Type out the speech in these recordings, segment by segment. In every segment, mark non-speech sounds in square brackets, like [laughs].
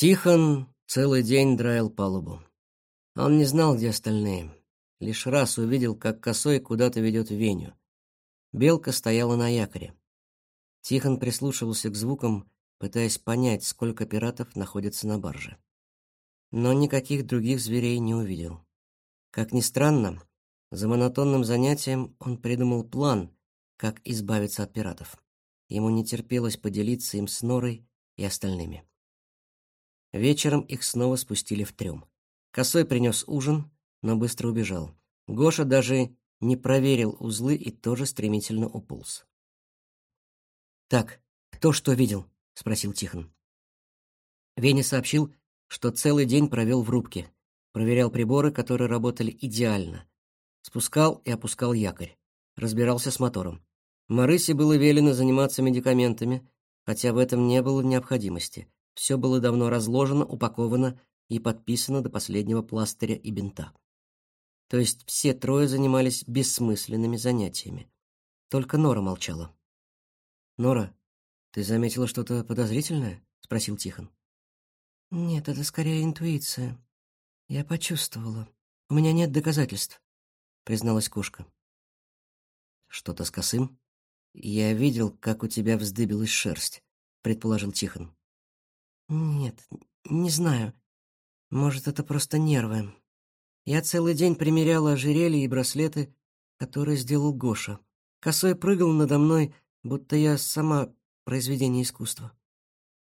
Тихон целый день драил палубу. Он не знал, где остальные. Лишь раз увидел, как косой куда-то ведет Веню. Белка стояла на якоре. Тихон прислушивался к звукам, пытаясь понять, сколько пиратов находится на барже. Но никаких других зверей не увидел. Как ни странно, за монотонным занятием он придумал план, как избавиться от пиратов. Ему не терпелось поделиться им с Норой и остальными. Вечером их снова спустили в трюм. Косой принес ужин, но быстро убежал. Гоша даже не проверил узлы и тоже стремительно уполз. Так, кто что видел? спросил Тихон. Веня сообщил, что целый день провел в рубке, проверял приборы, которые работали идеально, спускал и опускал якорь, разбирался с мотором. Марысе было велено заниматься медикаментами, хотя в этом не было необходимости. Все было давно разложено, упаковано и подписано до последнего пластыря и бинта. То есть все трое занимались бессмысленными занятиями. Только Нора молчала. Нора, ты заметила что-то подозрительное? спросил Тихон. Нет, это скорее интуиция. Я почувствовала. У меня нет доказательств, призналась кошка. Что-то с косым? Я видел, как у тебя вздыбилась шерсть, предположил Тихон. Нет, не знаю. Может, это просто нервы. Я целый день примеряла ожерелья и браслеты, которые сделал Гоша. Косой прыгал надо мной, будто я сама произведение искусства.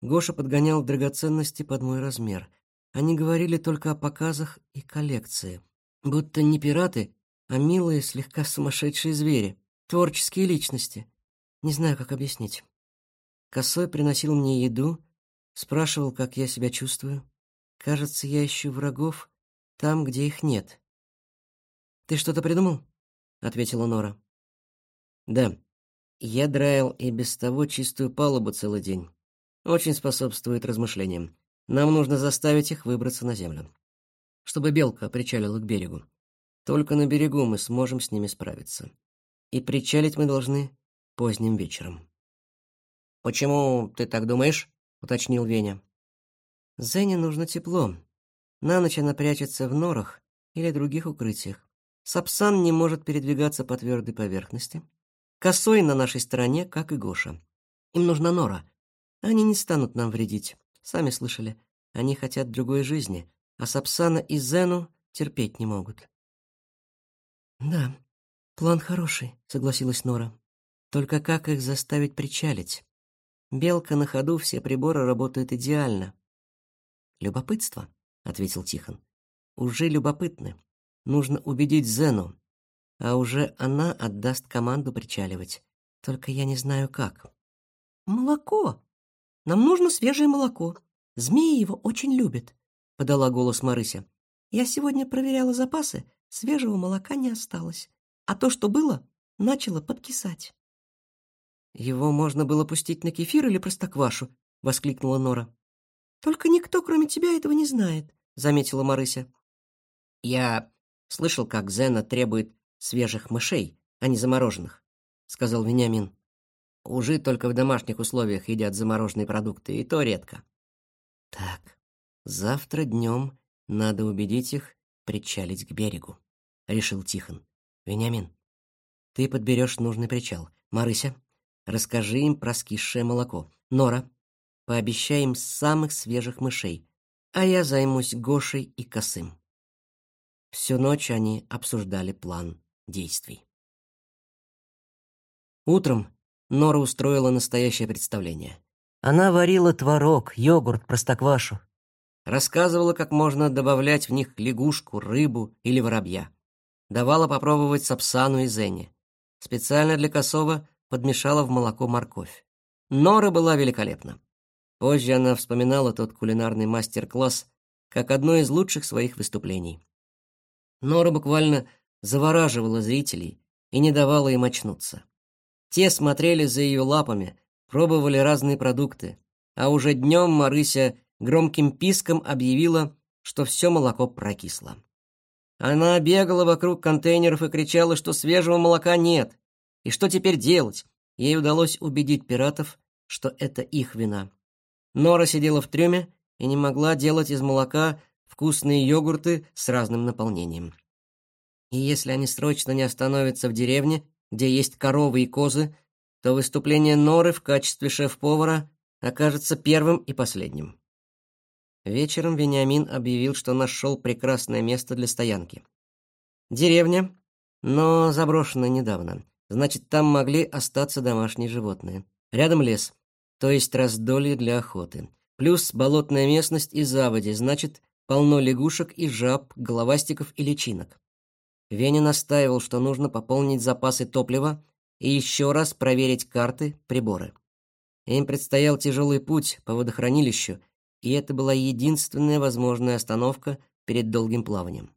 Гоша подгонял драгоценности под мой размер. Они говорили только о показах и коллекции, будто не пираты, а милые, слегка сумасшедшие звери, творческие личности. Не знаю, как объяснить. Косой приносил мне еду, спрашивал, как я себя чувствую. Кажется, я ищу врагов там, где их нет. Ты что-то придумал? ответила Нора. Да. Я драил и без того чистую палубу целый день. Очень способствует размышлениям. Нам нужно заставить их выбраться на землю, чтобы белка причалила к берегу. Только на берегу мы сможем с ними справиться. И причалить мы должны поздним вечером. Почему ты так думаешь? Уточнил Веня. Зене нужно тепло. На ночь она прячется в норах или других укрытиях. Сапсан не может передвигаться по твердой поверхности. Косой на нашей стороне, как и Гоша. Им нужна нора. Они не станут нам вредить. Сами слышали, они хотят другой жизни, а Сапсана и Зену терпеть не могут. Да, план хороший, согласилась Нора. Только как их заставить причалить? Белка на ходу, все приборы работают идеально. Любопытство, ответил Тихон. Уже любопытны. Нужно убедить Зену а уже она отдаст команду причаливать. Только я не знаю как. Молоко. Нам нужно свежее молоко. Змеи его очень любят, подала голос Марыся. Я сегодня проверяла запасы, свежего молока не осталось, а то, что было, начало подкисать. Его можно было пустить на кефир или простоквашу, воскликнула Нора. Только никто, кроме тебя, этого не знает, заметила Марыся. Я слышал, как Зена требует свежих мышей, а не замороженных, сказал Вениамин. Ужи только в домашних условиях едят замороженные продукты, и то редко. Так, завтра днем надо убедить их причалить к берегу, решил Тихон. Вениамин, ты подберешь нужный причал. Марыся, расскажи им про скисшее молоко. Нора, пообещай им самых свежих мышей, а я займусь Гошей и Косым. Всю ночь они обсуждали план действий. Утром Нора устроила настоящее представление. Она варила творог, йогурт, простоквашу. Рассказывала, как можно добавлять в них лягушку, рыбу или воробья. Давала попробовать сапсану и зене. Специально для косова подмешала в молоко морковь. Нора была великолепна. Позже она вспоминала тот кулинарный мастер-класс как одно из лучших своих выступлений. Нора буквально завораживала зрителей и не давала им очнуться. Те смотрели за ее лапами, пробовали разные продукты, а уже днем Марыся громким писком объявила, что все молоко прокисло. Она бегала вокруг контейнеров и кричала, что свежего молока нет. И что теперь делать? Ей удалось убедить пиратов, что это их вина. Нора сидела в трюме и не могла делать из молока вкусные йогурты с разным наполнением. И если они срочно не остановятся в деревне, где есть коровы и козы, то выступление Норы в качестве шеф-повара окажется первым и последним. Вечером Вениамин объявил, что нашел прекрасное место для стоянки. Деревня, но заброшенная недавно. Значит, там могли остаться домашние животные. Рядом лес, то есть раздолье для охоты. Плюс болотная местность и заводи, значит, полно лягушек и жаб, головастиков и личинок. Веня настаивал, что нужно пополнить запасы топлива и еще раз проверить карты, приборы. Им предстоял тяжелый путь по водохранилищу, и это была единственная возможная остановка перед долгим плаванием.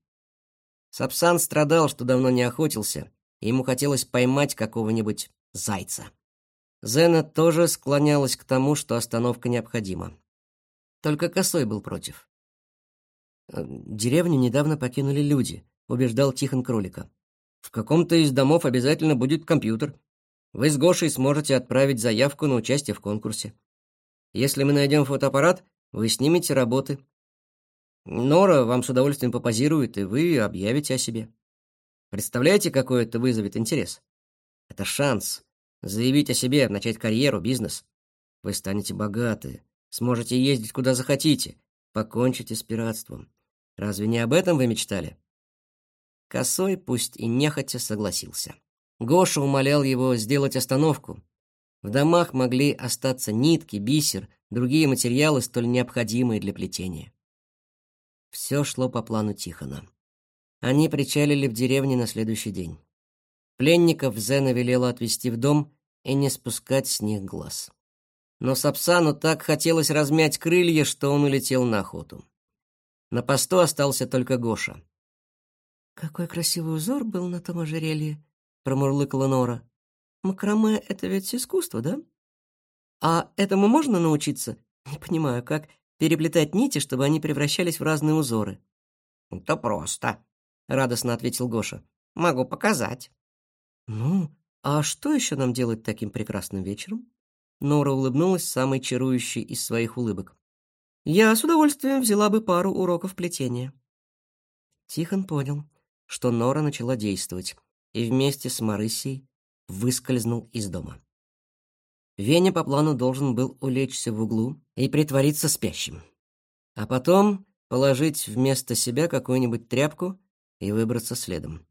Сапсан страдал, что давно не охотился, и ему хотелось поймать какого-нибудь зайца. Зена тоже склонялась к тому, что остановка необходима. Только Косой был против. «Э, «Деревню недавно покинули люди», — убеждал Тихон Кролика. «В каком-то из домов обязательно будет компьютер. Вы с Гошей сможете отправить заявку на участие в конкурсе. Если мы найдем фотоаппарат, вы снимете работы. Нора вам с удовольствием попозирует, и вы объявите о себе. Представляете, какой это вызовет интерес? Это шанс заявить о себе, начать карьеру, бизнес. Вы станете богаты, сможете ездить куда захотите, покончите с пиратством. Разве не об этом вы мечтали? Косой, пусть и нехотя, согласился. Гоша умолял его сделать остановку. В домах могли остаться нитки, бисер, другие материалы, столь необходимые для плетения. Все шло по плану Тихона. Они причалили в деревне на следующий день. Пленников Зена велела отвезти в дом и не спускать с них глаз. Но Сапсану так хотелось размять крылья, что он улетел на охоту. На посту остался только Гоша. «Какой красивый узор был на том ожерелье!» промурлыкала Нора. Макраме — это ведь искусство, да? А этому можно научиться? Не понимаю, как переплетать нити, чтобы они превращались в разные узоры. «Это просто», — радостно ответил Гоша. «Могу показать». «Ну, а что еще нам делать таким прекрасным вечером?» Нора улыбнулась самой чарующей из своих улыбок. «Я с удовольствием взяла бы пару уроков плетения». Тихон понял, что Нора начала действовать и вместе с Марысей выскользнул из дома. Веня по плану должен был улечься в углу и притвориться спящим, а потом положить вместо себя какую-нибудь тряпку и выбраться следом.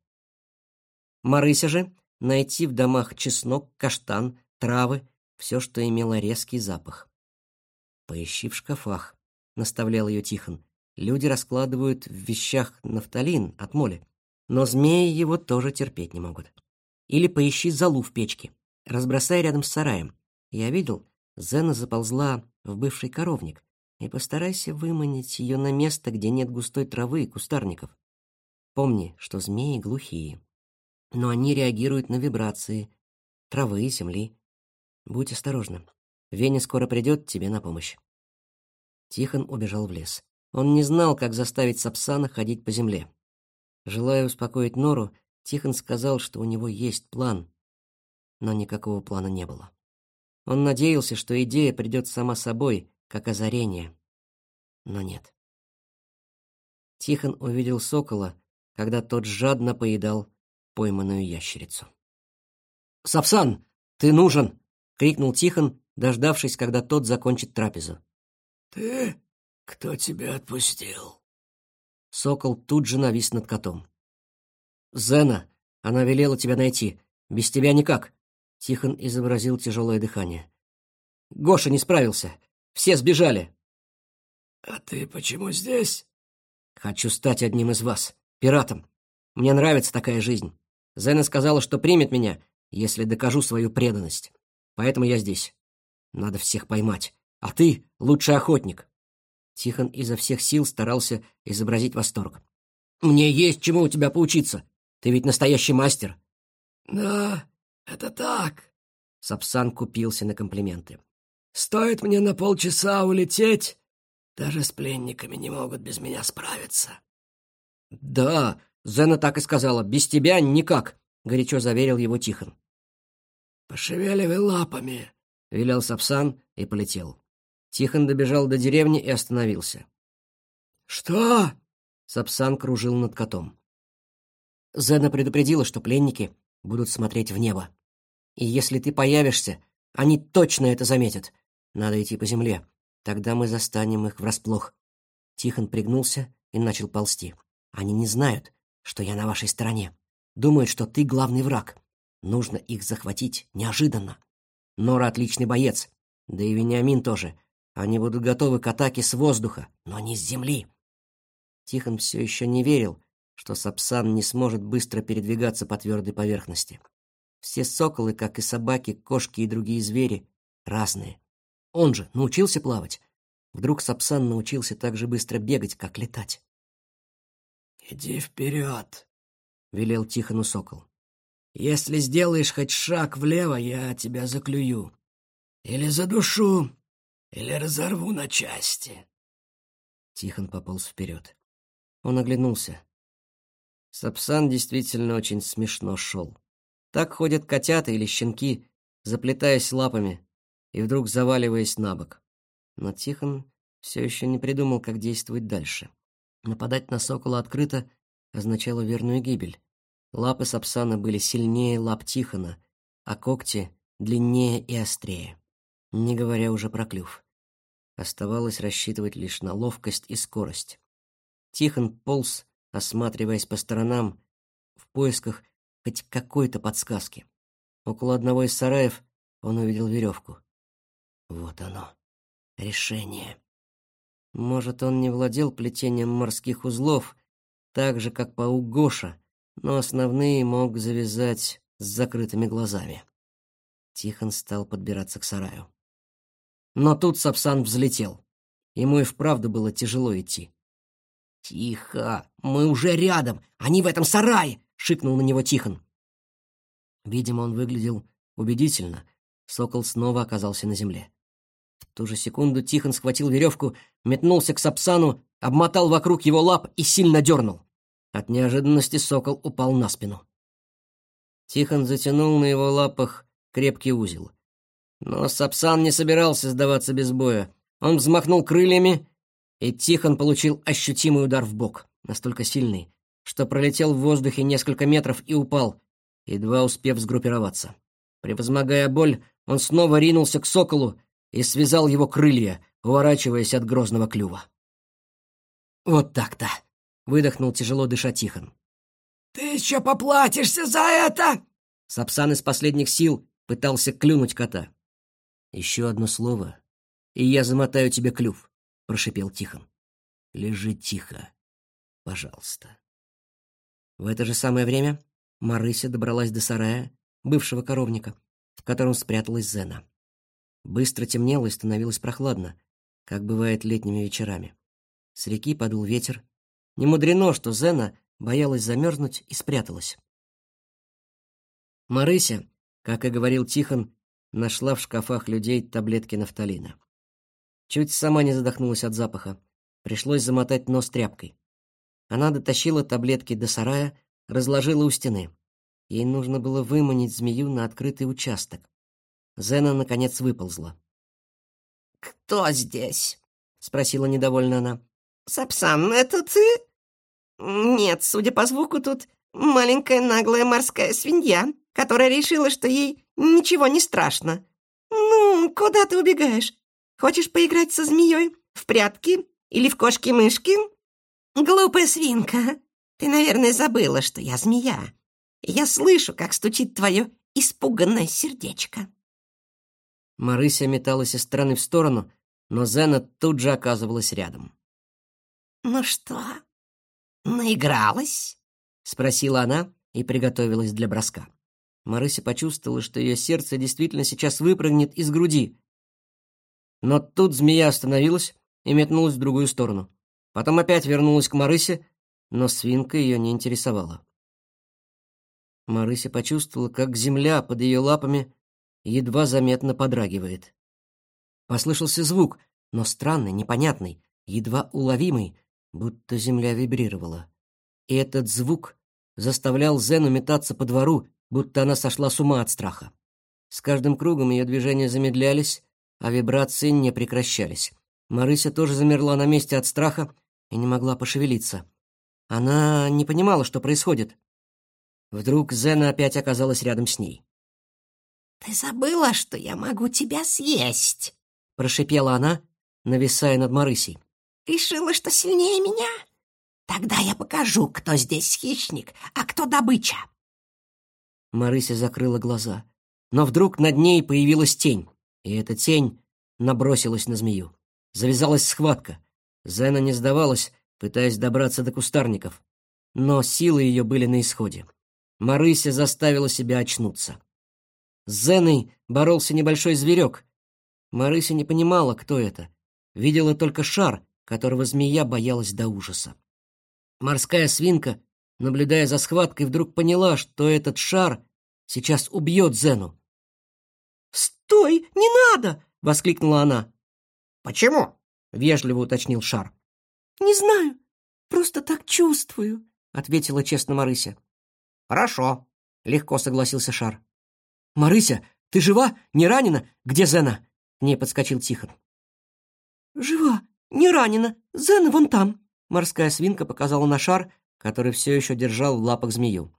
Марыся же найти в домах чеснок, каштан, травы, все, что имело резкий запах. «Поищи в шкафах», — наставлял ее Тихон. «Люди раскладывают в вещах нафталин от моли. Но змеи его тоже терпеть не могут. Или поищи залу в печке, разбросай рядом с сараем. Я видел, Зена заползла в бывший коровник, и постарайся выманить ее на место, где нет густой травы и кустарников. Помни, что змеи глухие, но они реагируют на вибрации травы и земли. Будь осторожна. Веня скоро придет тебе на помощь. Тихон убежал в лес. Он не знал, как заставить Сапсана ходить по земле. Желая успокоить Нору, Тихон сказал, что у него есть план, но никакого плана не было. Он надеялся, что идея придет сама собой, как озарение, но нет. Тихон увидел сокола, когда тот жадно поедал пойманную ящерицу. «Сапсан, ты нужен!» — крикнул Тихон, дождавшись, когда тот закончит трапезу. «Ты? Кто тебя отпустил?» Сокол тут же навис над котом. «Зена, она велела тебя найти. Без тебя никак!» Тихон изобразил тяжелое дыхание. «Гоша не справился. Все сбежали!» «А ты почему здесь?» «Хочу стать одним из вас, пиратом. Мне нравится такая жизнь. Зена сказала, что примет меня, если докажу свою преданность. Поэтому я здесь. Надо всех поймать. А ты — лучший охотник. Тихон изо всех сил старался изобразить восторг. «Мне есть чему у тебя поучиться. Ты ведь настоящий мастер». «Да, это так». Сапсан купился на комплименты. «Стоит мне на полчаса улететь, даже с пленниками не могут без меня справиться». «Да, Зена так и сказала, без тебя никак», — горячо заверил его Тихон. «Пошевеливай лапами», — велел Сапсан и полетел. Тихон добежал до деревни и остановился. «Что?» — Сапсан кружил над котом. Зена предупредила, что пленники будут смотреть в небо. И если ты появишься, они точно это заметят. Надо идти по земле. Тогда мы застанем их врасплох. Тихон пригнулся и начал ползти. Они не знают, что я на вашей стороне. Думают, что ты главный враг. Нужно их захватить неожиданно. Нора отличный боец, да и Вениамин тоже. Они будут готовы к атаке с воздуха, но не с земли. Тихон все еще не верил, что Сапсан не сможет быстро передвигаться по твердой поверхности. Все соколы, как и собаки, кошки и другие звери, разные. Он же научился плавать. Вдруг Сапсан научился так же быстро бегать, как летать. «Иди вперед», — велел Тихону сокол. «Если сделаешь хоть шаг влево, я тебя заклюю. Или задушу, или разорву на части». Тихон пополз вперед. Он оглянулся. Сапсан действительно очень смешно шел. Так ходят котята или щенки, заплетаясь лапами и вдруг заваливаясь на бок. Но Тихон все еще не придумал, как действовать дальше. Нападать на сокола открыто означало верную гибель. Лапы Сапсана были сильнее лап Тихона, а когти длиннее и острее, не говоря уже про клюв. Оставалось рассчитывать лишь на ловкость и скорость. Тихон полз, осматриваясь по сторонам, в поисках хоть какой-то подсказки. Около одного из сараев он увидел веревку. Вот оно, решение. Может, он не владел плетением морских узлов, так же, как паук Гоша, но основные мог завязать с закрытыми глазами. Тихон стал подбираться к сараю. Но тут Сапсан взлетел. Ему и вправду было тяжело идти. «Тихо! Мы уже рядом! Они в этом сарае!» — шикнул на него Тихон. Видимо, он выглядел убедительно. Сокол снова оказался на земле. В ту же секунду Тихон схватил веревку, метнулся к Сапсану, обмотал вокруг его лап и сильно дернул. От неожиданности сокол упал на спину. Тихон затянул на его лапах крепкий узел. Но Сапсан не собирался сдаваться без боя. Он взмахнул крыльями, и Тихон получил ощутимый удар в бок, настолько сильный, что пролетел в воздухе несколько метров и упал, едва успев сгруппироваться. Превозмогая боль, он снова ринулся к соколу и связал его крылья, уворачиваясь от грозного клюва. «Вот так-то!» — выдохнул тяжело дыша Тихон. «Ты еще поплатишься за это!» Сапсан из последних сил пытался клюнуть кота. «Еще одно слово, и я замотаю тебе клюв», — прошипел Тихон. «Лежи тихо, пожалуйста». В это же самое время Марыся добралась до сарая, бывшего коровника, в котором спряталась Зена. Быстро темнело и становилось прохладно, как бывает летними вечерами. С реки подул ветер. Не мудрено, что Зена боялась замерзнуть и спряталась. Марыся, как и говорил Тихон, нашла в шкафах людей таблетки нафталина. Чуть сама не задохнулась от запаха. Пришлось замотать нос тряпкой. Она дотащила таблетки до сарая, разложила у стены. Ей нужно было выманить змею на открытый участок. Зена, наконец, выползла. «Кто здесь?» — спросила недовольно она. «Сапсан, это ты?» «Нет, судя по звуку, тут маленькая наглая морская свинья, которая решила, что ей ничего не страшно. Ну, куда ты убегаешь? Хочешь поиграть со змеей? В прятки? Или в кошки-мышки?» «Глупая свинка, ты, наверное, забыла, что я змея. Я слышу, как стучит твое испуганное сердечко». Марыся металась из стороны в сторону, но Зена тут же оказывалась рядом. «Ну что, наигралась?» — спросила она и приготовилась для броска. Марыся почувствовала, что ее сердце действительно сейчас выпрыгнет из груди. Но тут змея остановилась и метнулась в другую сторону. Потом опять вернулась к Марысе, но свинка ее не интересовала. Марыся почувствовала, как земля под ее лапами едва заметно подрагивает. Послышался звук, но странный, непонятный, едва уловимый, будто земля вибрировала. И этот звук заставлял Зену метаться по двору, будто она сошла с ума от страха. С каждым кругом ее движения замедлялись, а вибрации не прекращались. Марыся тоже замерла на месте от страха и не могла пошевелиться. Она не понимала, что происходит. Вдруг Зена опять оказалась рядом с ней. «Ты забыла, что я могу тебя съесть?» — прошипела она, нависая над Марысей. «Решила, что сильнее меня? Тогда я покажу, кто здесь хищник, а кто добыча». Марыся закрыла глаза. Но вдруг над ней появилась тень, и эта тень набросилась на змею. Завязалась схватка. Зена не сдавалась, пытаясь добраться до кустарников. Но силы ее были на исходе. Марыся заставила себя очнуться. С Зеной боролся небольшой зверек. Марыся не понимала, кто это. Видела только шар, которого змея боялась до ужаса. Морская свинка, наблюдая за схваткой, вдруг поняла, что этот шар сейчас убьет Зену. «Стой, не надо!» — воскликнула она. «Почему?» — вежливо уточнил шар. «Не знаю, просто так чувствую», — ответила честно Марыся. «Хорошо», — легко согласился шар. «Марыся, ты жива? Не ранена? Где Зена?» — к ней подскочил Тихон. «Жива, не ранена. Зена вон там». Морская свинка показала на шар, который все еще держал в лапах змею.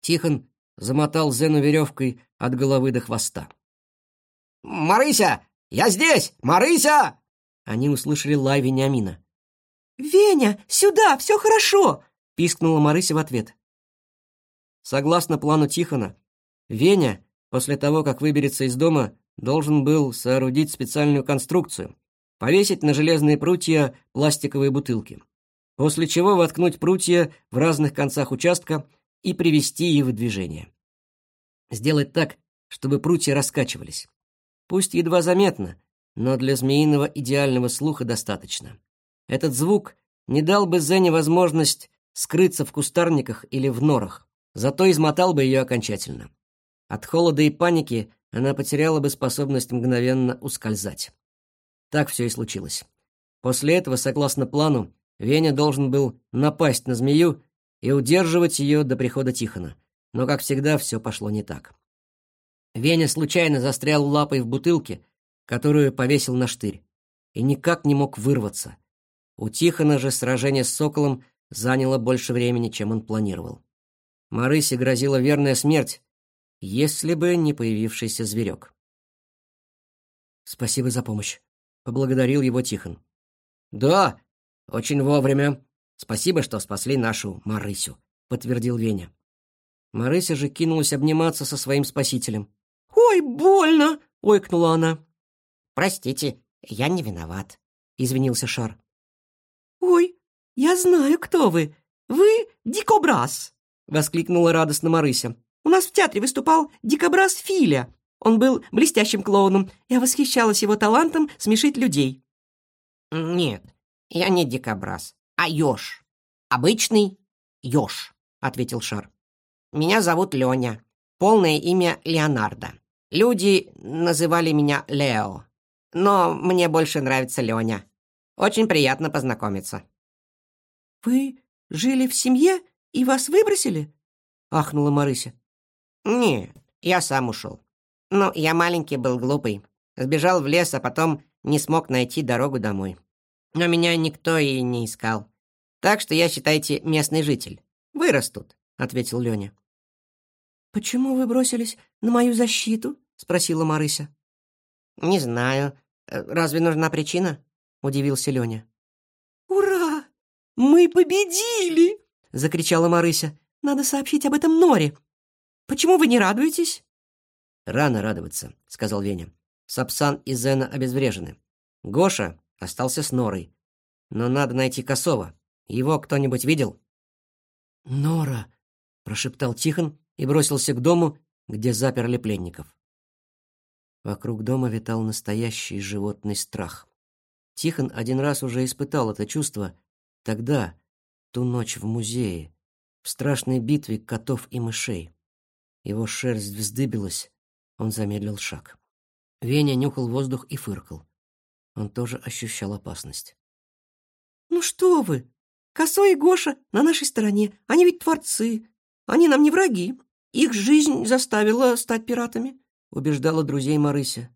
Тихон замотал Зену веревкой от головы до хвоста. «Марыся, я здесь! Марыся!» Они услышали лай Вениамина. «Веня, сюда, все хорошо!» — пискнула Марыся в ответ. Согласно плану Тихона, Веня, после того, как выберется из дома, должен был соорудить специальную конструкцию, повесить на железные прутья пластиковые бутылки, после чего воткнуть прутья в разных концах участка и привести их в движение. Сделать так, чтобы прутья раскачивались. Пусть едва заметно, но для змеиного идеального слуха достаточно. Этот звук не дал бы Зене возможность скрыться в кустарниках или в норах, зато измотал бы ее окончательно. От холода и паники она потеряла бы способность мгновенно ускользать. Так все и случилось. После этого, согласно плану, Веня должен был напасть на змею и удерживать ее до прихода Тихона. Но, как всегда, все пошло не так. Веня случайно застрял лапой в бутылке, которую повесил на штырь, и никак не мог вырваться. У Тихона же сражение с соколом заняло больше времени, чем он планировал. Марысе грозила верная смерть, если бы не появившийся зверек. «Спасибо за помощь», — поблагодарил его Тихон. «Да, очень вовремя. Спасибо, что спасли нашу Марысю», — подтвердил Веня. Марыся же кинулась обниматься со своим спасителем. «Ой, больно!» — ойкнула она. «Простите, я не виноват», — извинился Шар. «Ой, я знаю, кто вы. Вы Дикобраз!» — воскликнула радостно Марыся. «У нас в театре выступал Дикобраз Филя. Он был блестящим клоуном. Я восхищалась его талантом смешить людей». «Нет, я не Дикобраз, а Ёж. Обычный Ёж», — ответил Шар. «Меня зовут Лёня. Полное имя Леонардо. Люди называли меня Лео но мне больше нравится Леня. Очень приятно познакомиться». «Вы жили в семье и вас выбросили?» — ахнула Марыся. «Нет, я сам ушел. Но я маленький был глупый. Сбежал в лес, а потом не смог найти дорогу домой. Но меня никто и не искал. Так что я, считайте, местный житель. Вырос тут», — ответил Леня. «Почему вы бросились на мою защиту?» — спросила Марыся. «Не знаю. Э, разве нужна причина?» — удивился Леня. «Ура! Мы победили!» — закричала Марыся. «Надо сообщить об этом Норе. Почему вы не радуетесь?» «Рано радоваться», — сказал Веня. Сапсан и Зена обезврежены. Гоша остался с Норой. Но надо найти Косова. Его кто-нибудь видел?» «Нора!» — прошептал Тихон и бросился к дому, где заперли пленников. Вокруг дома витал настоящий животный страх. Тихон один раз уже испытал это чувство, тогда, ту ночь в музее, в страшной битве котов и мышей. Его шерсть вздыбилась, он замедлил шаг. Веня нюхал воздух и фыркал. Он тоже ощущал опасность. «Ну что вы! Косой и Гоша на нашей стороне. Они ведь творцы. Они нам не враги. Их жизнь заставила стать пиратами. — убеждала друзей Марыся.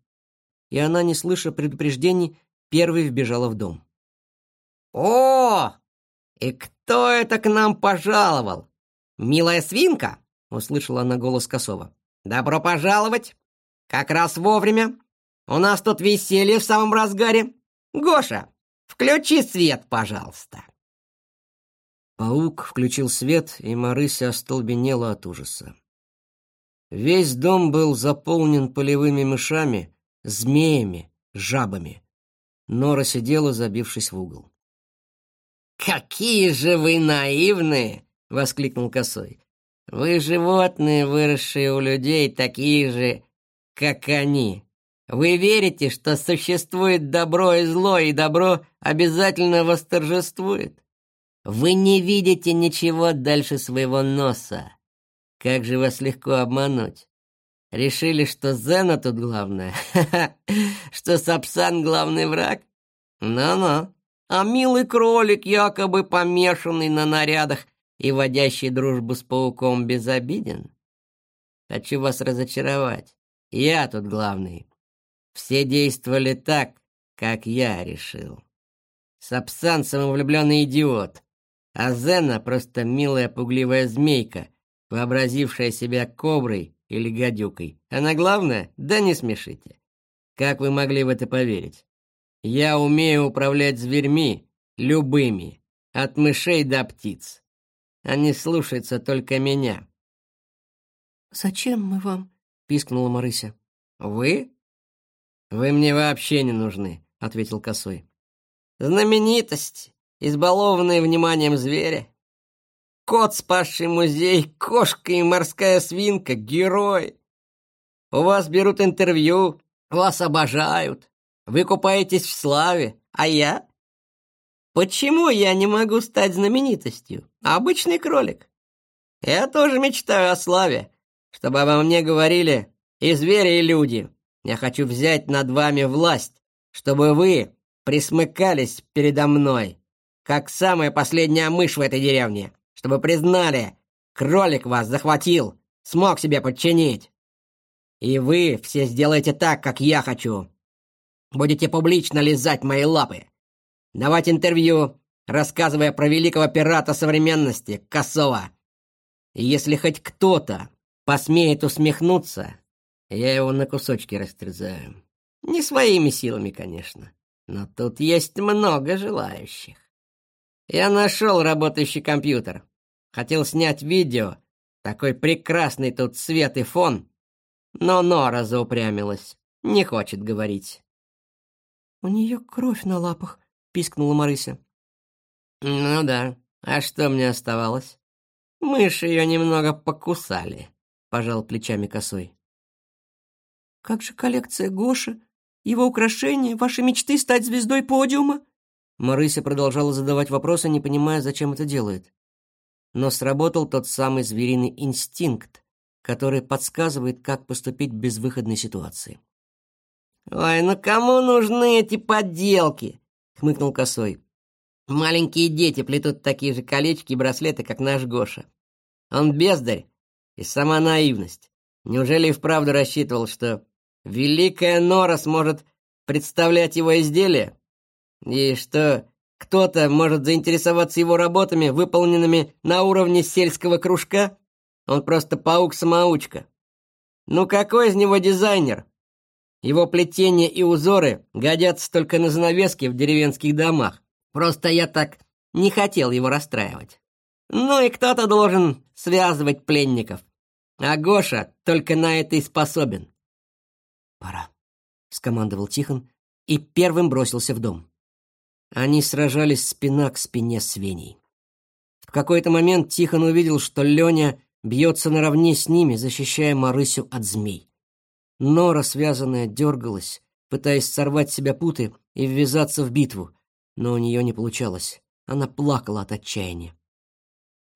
и она, не слыша предупреждений, первой вбежала в дом. «О, и кто это к нам пожаловал? Милая свинка?» — услышала она голос Косова. «Добро пожаловать! Как раз вовремя. У нас тут веселье в самом разгаре. Гоша, включи свет, пожалуйста!» Паук включил свет, и Марыся остолбенела от ужаса. Весь дом был заполнен полевыми мышами, змеями, жабами. Нора сидела, забившись в угол. «Какие же вы наивные!» — воскликнул Косой. «Вы животные, выросшие у людей, такие же, как они. Вы верите, что существует добро и зло, и добро обязательно восторжествует? Вы не видите ничего дальше своего носа. Как же вас легко обмануть? Решили, что Зена тут главное? [laughs] Что Сапсан главный враг? Ну-ну. А милый кролик, якобы помешанный на нарядах и водящий дружбу с пауком, безобиден? Хочу вас разочаровать. Я тут главный. Все действовали так, как я решил. Сапсан самовлюбленный идиот, а Зена просто милая пугливая змейка, вообразившая себя коброй или гадюкой. Она главное, да не смешите. Как вы могли в это поверить? Я умею управлять зверьми, любыми, от мышей до птиц. Они слушаются только меня. «Зачем мы вам?» — пискнула Марыся. «Вы? Вы мне вообще не нужны», — ответил Косой. «Знаменитость, избалованные вниманием зверя. Кот, спасший музей, кошка и морская свинка — герой. У вас берут интервью, вас обожают, вы купаетесь в славе, а я? Почему я не могу стать знаменитостью? Обычный кролик. Я тоже мечтаю о славе, чтобы обо мне говорили и звери, и люди. Я хочу взять над вами власть, чтобы вы присмыкались передо мной, как самая последняя мышь в этой деревне чтобы признали, кролик вас захватил, смог себе подчинить. И вы все сделаете так, как я хочу. Будете публично лизать мои лапы, давать интервью, рассказывая про великого пирата современности, Косова. И если хоть кто-то посмеет усмехнуться, я его на кусочки растерзаю. Не своими силами, конечно, но тут есть много желающих. Я нашел работающий компьютер. Хотел снять видео. Такой прекрасный тут свет и фон. Но Нора заупрямилась. Не хочет говорить. «У нее кровь на лапах», — пискнула Марыся. «Ну да. А что мне оставалось? Мыши ее немного покусали», — пожал плечами косой. «Как же коллекция Гоши? Его украшения, ваши мечты стать звездой подиума?» Марыся продолжала задавать вопросы, не понимая, зачем это делает. Но сработал тот самый звериный инстинкт, который подсказывает, как поступить в безвыходной ситуации. «Ой, ну кому нужны эти подделки?» — хмыкнул Косой. «Маленькие дети плетут такие же колечки и браслеты, как наш Гоша. Он бездарь и сама наивность. Неужели и вправду рассчитывал, что Великая Нора сможет представлять его изделие? И что кто-то может заинтересоваться его работами, выполненными на уровне сельского кружка? Он просто паук-самоучка. Ну какой из него дизайнер? Его плетения и узоры годятся только на занавески в деревенских домах. Просто я так не хотел его расстраивать. Ну и кто-то должен связывать пленников. А Гоша только на это и способен. «Пора», — скомандовал Тихон и первым бросился в дом. Они сражались спина к спине с Веней. В какой-то момент Тихон увидел, что Леня бьется наравне с ними, защищая Марысю от змей. Нора, связанная, дергалась, пытаясь сорвать себя путы и ввязаться в битву, но у нее не получалось. Она плакала от отчаяния.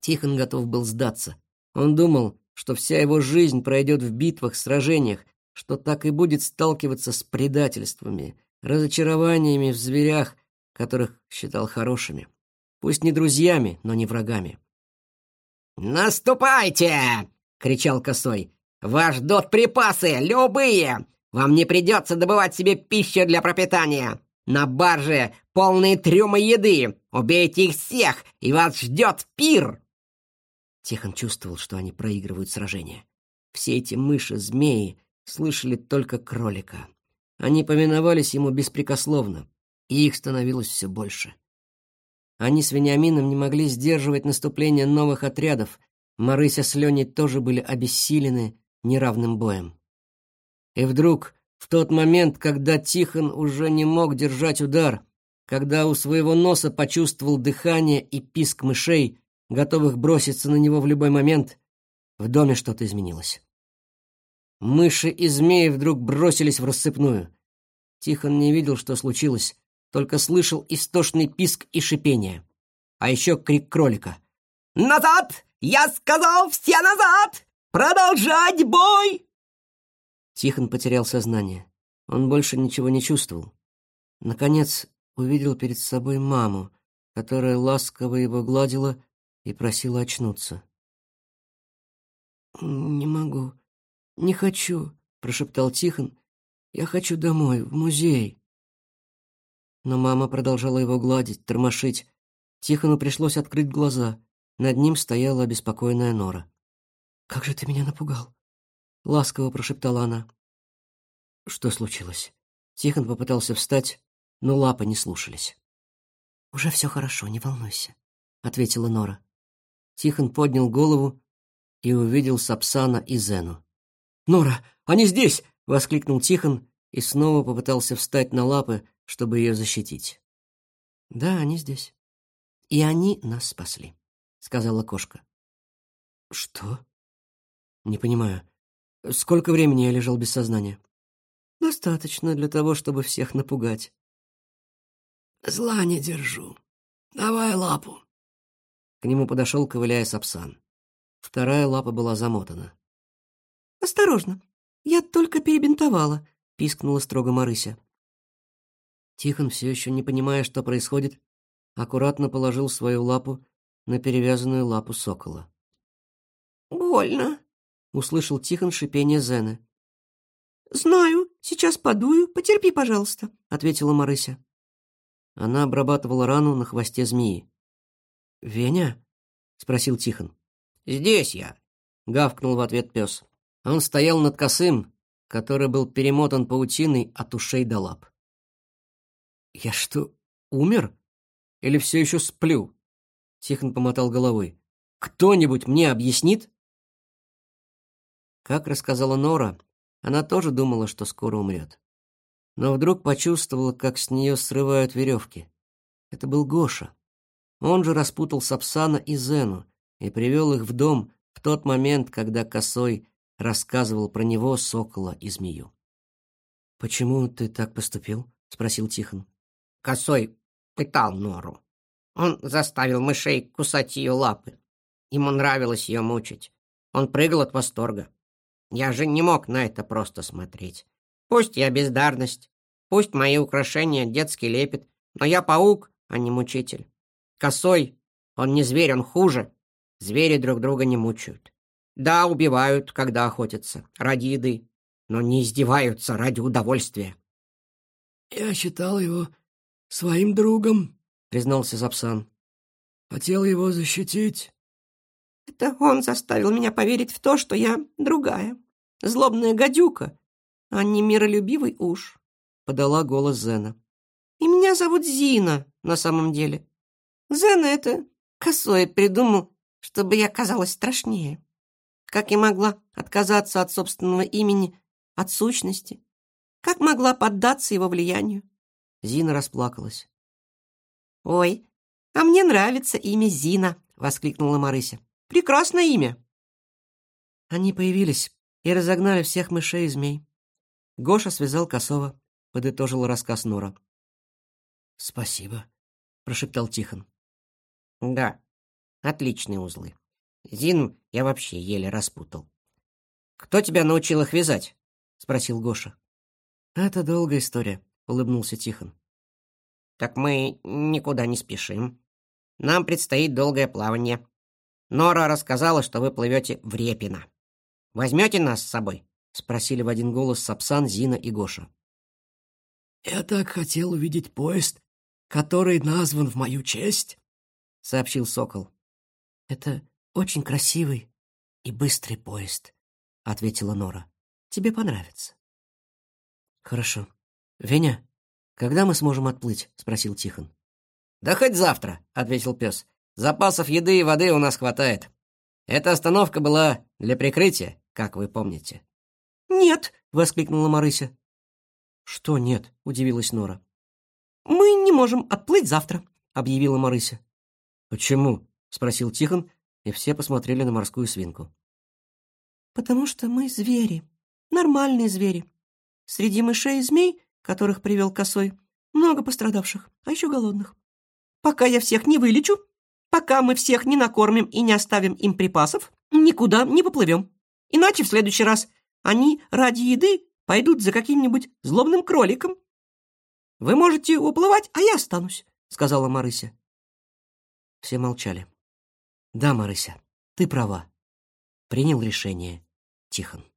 Тихон готов был сдаться. Он думал, что вся его жизнь пройдет в битвах, сражениях, что так и будет сталкиваться с предательствами, разочарованиями в зверях которых считал хорошими. Пусть не друзьями, но не врагами. «Наступайте!» — кричал Косой. «Вас ждут припасы, любые! Вам не придется добывать себе пищу для пропитания. На барже полные трюмы еды. Убейте их всех, и вас ждет пир!» Тихон чувствовал, что они проигрывают сражение. Все эти мыши, змеи слышали только кролика. Они повиновались ему беспрекословно, и их становилось все больше. Они с Вениамином не могли сдерживать наступление новых отрядов. Марыся с Леней тоже были обессилены неравным боем. И вдруг, в тот момент, когда Тихон уже не мог держать удар, когда у своего носа почувствовал дыхание и писк мышей, готовых броситься на него в любой момент, в доме что-то изменилось. Мыши и змеи вдруг бросились в рассыпную. Тихон не видел, что случилось, только слышал истошный писк и шипение. А еще крик кролика. «Назад! Я сказал, все назад! Продолжать бой!» Тихон потерял сознание. Он больше ничего не чувствовал. Наконец увидел перед собой маму, которая ласково его гладила и просила очнуться. «Не могу, не хочу», — прошептал Тихон. «Я хочу домой, в музей». Но мама продолжала его гладить, тормошить. Тихону пришлось открыть глаза. Над ним стояла обеспокоенная Нора. «Как же ты меня напугал!» — ласково прошептала она. Что случилось? Тихон попытался встать, но лапы не слушались. «Уже все хорошо, не волнуйся», — ответила Нора. Тихон поднял голову и увидел Сапсана и Зену. «Нора, они здесь!» — воскликнул Тихон и снова попытался встать на лапы, чтобы ее защитить. «Да, они здесь. И они нас спасли», — сказала кошка. «Что?» «Не понимаю. Сколько времени я лежал без сознания?» «Достаточно для того, чтобы всех напугать». «Зла не держу. Давай лапу». К нему подошел, ковыляя Сапсан. Вторая лапа была замотана. «Осторожно, я только перебинтовала», — пискнула строго Марыся. Тихон, все еще не понимая, что происходит, аккуратно положил свою лапу на перевязанную лапу сокола. «Больно», — услышал Тихон шипение Зены. «Знаю, сейчас подую, потерпи, пожалуйста», — ответила Марыся. Она обрабатывала рану на хвосте змеи. «Веня?» — спросил Тихон. «Здесь я», — гавкнул в ответ пес. Он стоял над косым, который был перемотан паутиной от ушей до лап. «Я что, умер? Или все еще сплю?» Тихон помотал головой. «Кто-нибудь мне объяснит?» Как рассказала Нора, она тоже думала, что скоро умрет. Но вдруг почувствовала, как с нее срывают веревки. Это был Гоша. Он же распутал Сапсана и Зену и привел их в дом в тот момент, когда Косой рассказывал про него, сокола и змею. «Почему ты так поступил?» — спросил Тихон. Косой пытал Нору. Он заставил мышей кусать ее лапы. Ему нравилось ее мучить. Он прыгал от восторга. Я же не мог на это просто смотреть. Пусть я бездарность, пусть мои украшения детский лепет, но я паук, а не мучитель. Косой, он не зверь, он хуже. Звери друг друга не мучают. Да, убивают, когда охотятся, ради еды, но не издеваются ради удовольствия. Я считал его своим другом, признался Запсан. Хотел его защитить. Это он заставил меня поверить в то, что я другая, злобная гадюка, а не миролюбивый уж, подала голос Зена. И меня зовут Зина на самом деле. Зена это косое придумал, чтобы я казалась страшнее. Как я могла отказаться от собственного имени, от сущности? Как могла поддаться его влиянию? Зина расплакалась. «Ой, а мне нравится имя Зина!» — воскликнула Марыся. «Прекрасное имя!» Они появились и разогнали всех мышей и змей. Гоша связал косово, подытожил рассказ Нора. «Спасибо», — прошептал Тихон. «Да, отличные узлы. Зину я вообще еле распутал. Кто тебя научил их вязать?» — спросил Гоша. «Это долгая история», улыбнулся Тихон. Так мы никуда не спешим. Нам предстоит долгое плавание. Нора рассказала, что вы плывете в Репино. Возьмете нас с собой? — спросили в один голос Сапсан, Зина и Гоша. «Я так хотел увидеть поезд, который назван в мою честь», — сообщил Сокол. «Это очень красивый и быстрый поезд», — ответила Нора. «Тебе понравится». «Хорошо. Веня, когда мы сможем отплыть?» — спросил Тихон. «Да хоть завтра», — ответил пес. «Запасов еды и воды у нас хватает. Эта остановка была для прикрытия, как вы помните». «Нет!» — воскликнула Марыся. «Что нет?» — удивилась Нора. «Мы не можем отплыть завтра», — объявила Марыся. «Почему?» — спросил Тихон, и все посмотрели на морскую свинку. «Потому что мы звери, нормальные звери. Среди мышей и змей, которых привел косой, много пострадавших, а еще голодных. Пока я всех не вылечу, пока мы всех не накормим и не оставим им припасов, никуда не поплывем. Иначе в следующий раз они ради еды пойдут за каким-нибудь злобным кроликом. Вы можете уплывать, а я останусь, сказала Марыся. Все молчали. Да, Марыся, ты права. Принял решение Тихон.